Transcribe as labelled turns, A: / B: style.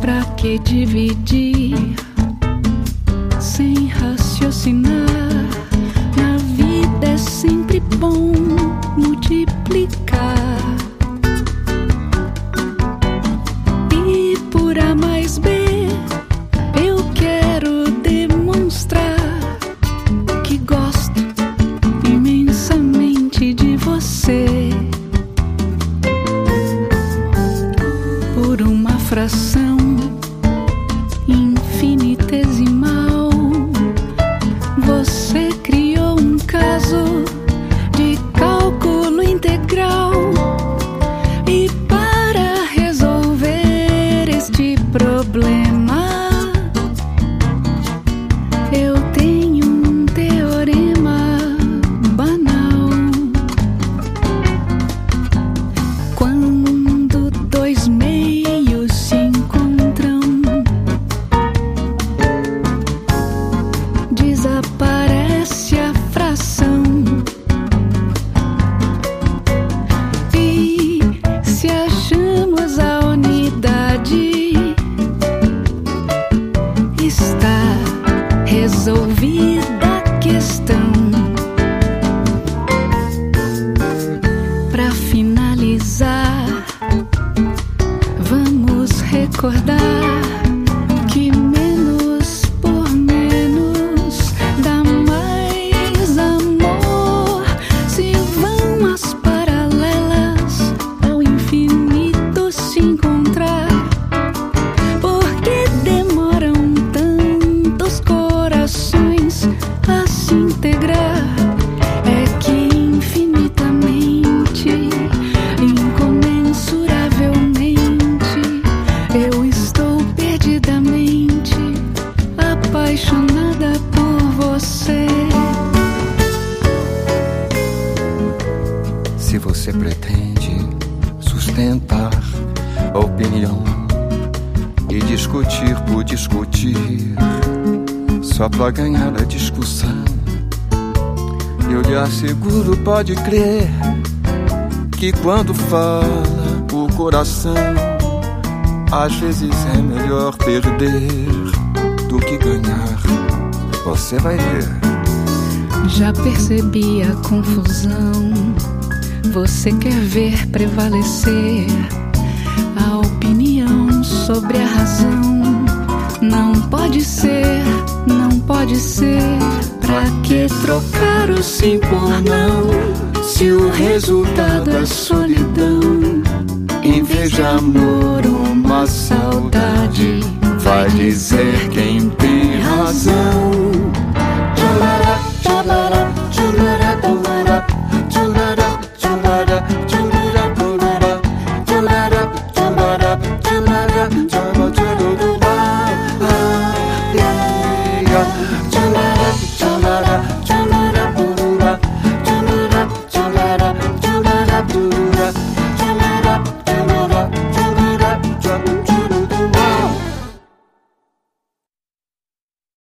A: Pra que dividir sem raciocinar? Na vida é sempre bom multiplicar. E por A mais B, eu quero demonstrar que gosto imensamente de você. Por uma fração resolvida a questão. Pra finalizar, vamos recordar Se você
B: pretende sustentar a opinião e discutir por discutir, só pra ganhar a discussão, eu lhe asseguro, pode crer, que quando fala o coração, às vezes é melhor perder do que ganhar. Você vai ver.
A: Já percebi a confusão. Você quer ver prevalecer a opinião sobre a razão. Não pode ser, não pode ser. Pra que trocar o sim por não? Se o resultado é solidão, em vez de amor, uma saudade.
B: Vai dizer quem tem razão.